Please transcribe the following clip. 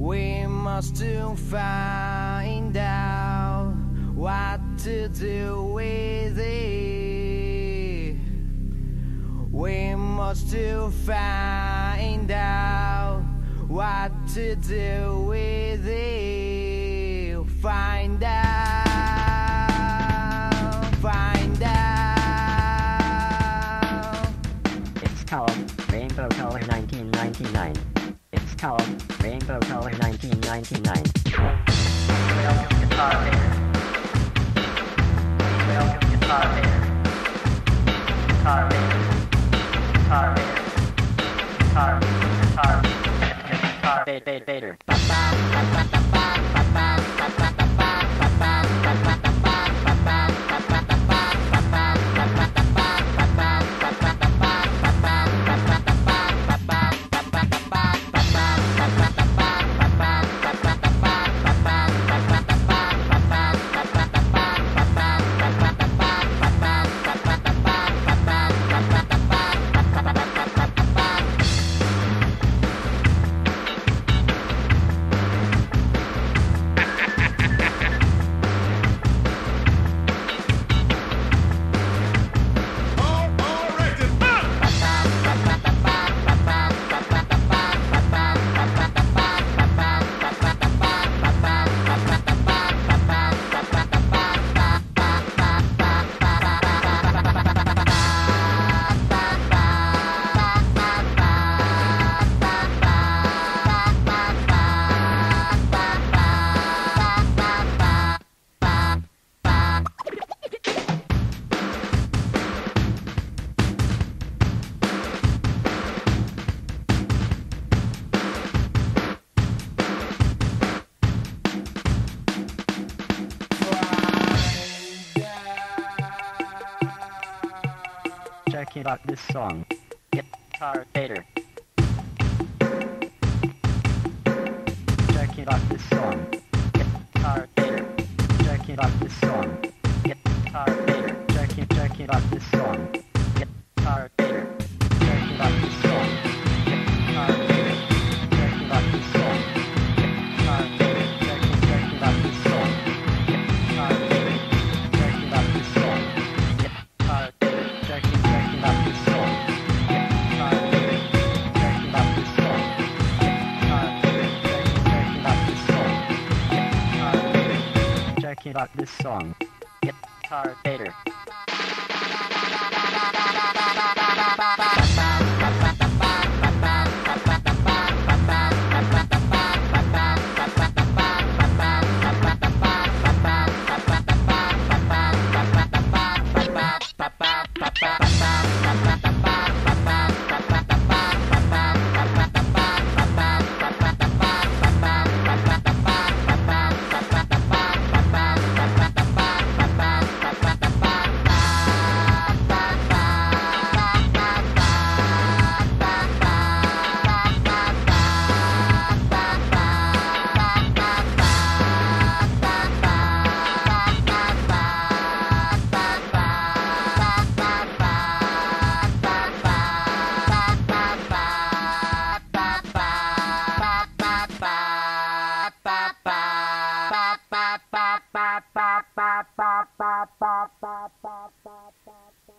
We must find out what to do with it. We must find out what to do with it. Find out, find out. It's called Rainbow Color 1999. Called Rainbow Color 1999. Welcome Guitar Fair. Welcome. Guitar Fair. Guitar Fair. Guitar Guitar Guitar Fade, fade, fader. Checking out this song. Guitar Vader. Checking out this song. Guitar Vader. Checking out this song. Guitar Vader. Checking, checking out this song. about this song. Guitar Vader. 八八八八